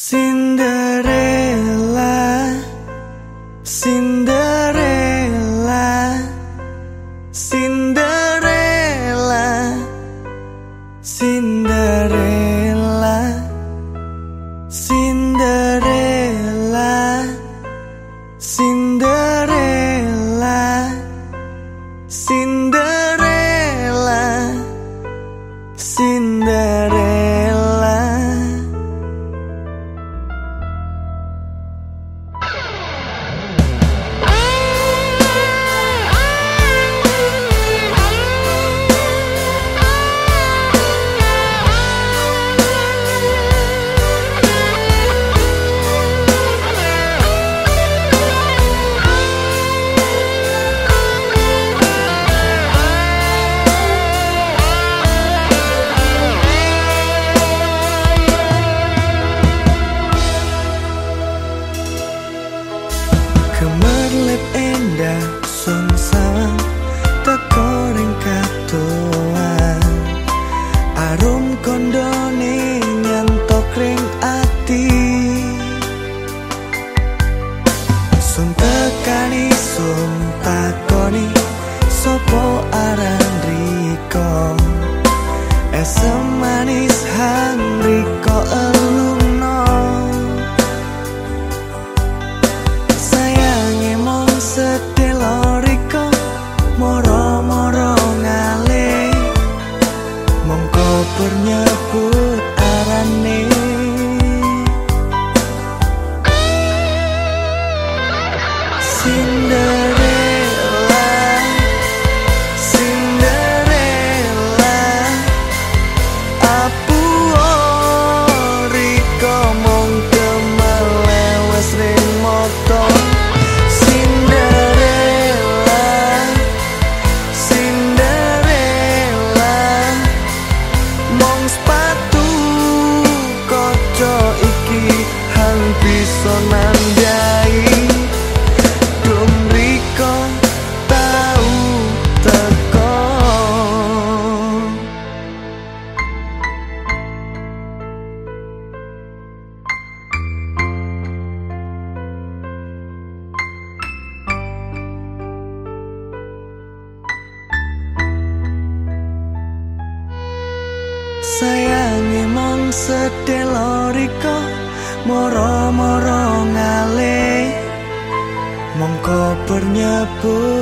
Cinderella Cinderella Cinderella Cinderella Cinderella Kemerlip endah sun sawang teko ring katoan Arum kondone nyentok ring ati. Sun tekani sun takoni sopo Mongko bernyebut arane Sayangi mong sedih loriko Moro-moro ngale Mongko bernyebut